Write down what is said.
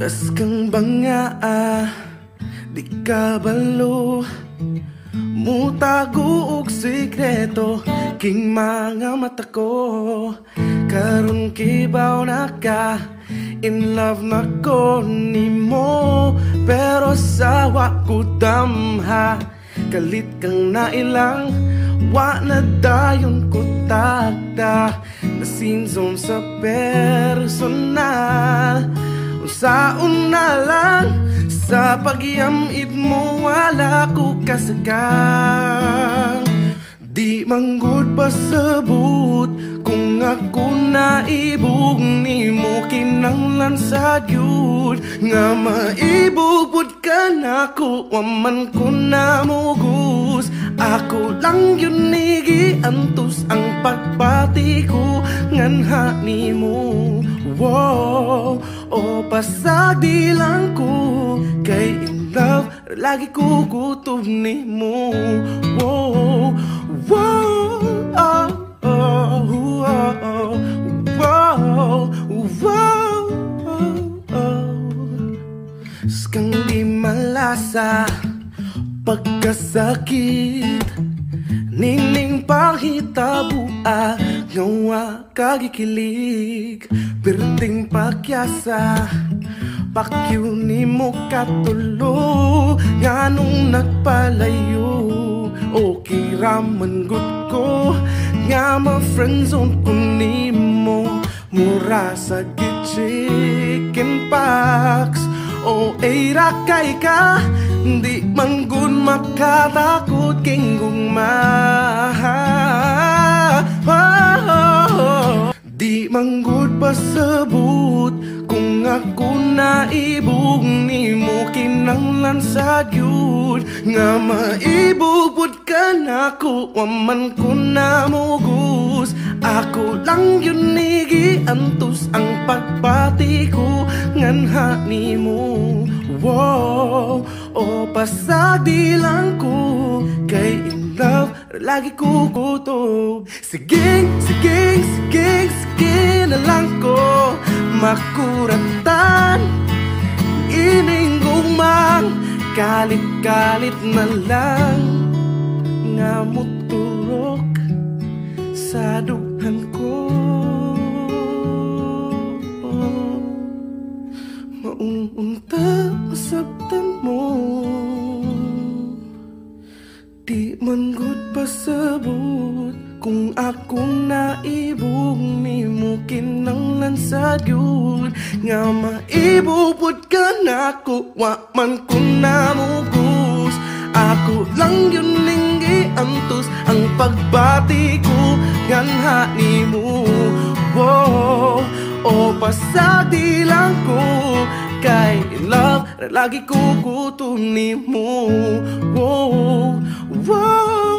Tas kang banga ah, di ka balo. Mutago og sikreto king mga mata ko. Karon kibaw na ka In love na ko ni mo. Pero sawa ko damha Kalit kang nailang. Wa na dayon ko tagda Nasin zone sa personal Unsaon na lang Sa pagyamit mo Wala ko kasagang. Di manggod pasabot Kung ako naibog ni mo Kinanglan sa gyud Nga maibubod ka na ko Waman ko na mugus Ako lang yun nigi Antos ang pagpati ko Nganha ni mo o pasag di lang ko Kay in love Lagi ko gutom ni mo Wow, wow, oh, oh, oh, wow, wow, oh, oh. Skang di malasa Pagkasakit Nining panghitabua Ngawa kagikilig. Perting pakyasa Pakyo ni mo katulo. Nganong nagpalayo Okay raman good ko. Nga ma-friendzone ko ni mo Mura sa chicken pox O ay rakay ka Di man gun makatakot King gugma Di man gud pasabot Kung ako naibog ni mo Kinanglan sa gyud Nga maibubod ka na ko Waman ko na mugus Ako lang yun nigi Antos ang pagpati ko Nganha ni mo Wow, o pasag di lang ko Kay in love, lagi ko kutob Sige, sige, sige, sige na lang ko Makuratan. Ining gumang Kalit-kalit na lang. Nga muturok Sa dughan ko. Maununta masabtan mo. Di man gud pasabot Kung akong naibog ni mo kinanglan sa gyud Nga maibubod ka na ko Wa man ko na mugus Ako lang yun linggi antos Ang pagbati ko Ganha ni mo. Wow, o pasadi lang ko Kay love, lagi ko gutom ni mo. Wow, wow,